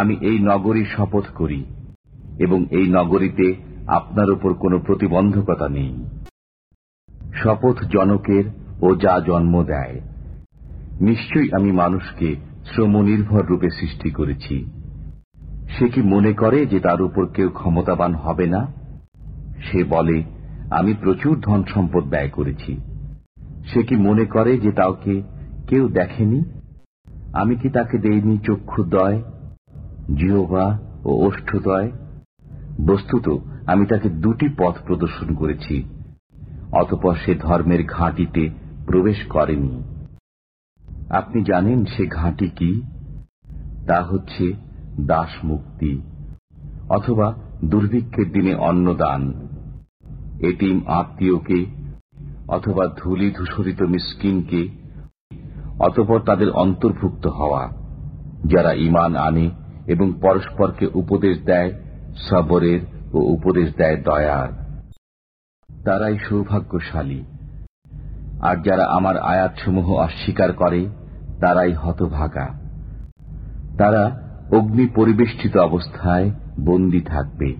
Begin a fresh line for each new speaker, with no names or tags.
আমি এই নগরীর শপথ করি, এবং এই নগরীতে আপনার উপর কোনো প্রতিবন্ধকতা নেই। শপথ জনকের ও যা জন্ম দেয়, নিশ্চয়ই আমি মানুষকে শ্রমনির্ভর রূপে সৃষ্টি করেছি। সে কি মনে করে যে তার উপর কেউ ক্ষমতাবান হবে না? সে বলে, আমি প্রচুর ধন সম্পদ ব্যয় করেছি। সে কি মনে করে যে তাকে কেউ দেখেনি? আমি কি তাকে দেইনি চক্ষুদয় জিহবা ও ওষ্ঠদয় বস্তুত, আমি তাকে দুটি পথ প্রদর্শন করেছি। অতপর সে ধর্মের ঘাঁটিতে প্রবেশ করেনি। আপনি জানেন সে ঘাঁটি কি? তা হচ্ছে দাস অথবা দুর্ভিক্ষের দিনে অন্নদান। এটিম আত্মীয়কে অথবা ধুলি ধূসরিত মিসকিনকে, অতপর তাদের অন্তর্ভুক্ত হওয়া, যারা ইমান আনে এবং পরস্পরকে উপদেশ দেয়, সবরের ও উপদেশ দেয় দয়ার। তারাই সৌভাগ্যশালী। আর যারা আমার আয়াতসমূহ অস্বীকার করে, তারাই হতভাগা। তারা অগ্নি পরিবেষ্টিত অবস্থায় বন্দী থাকবে।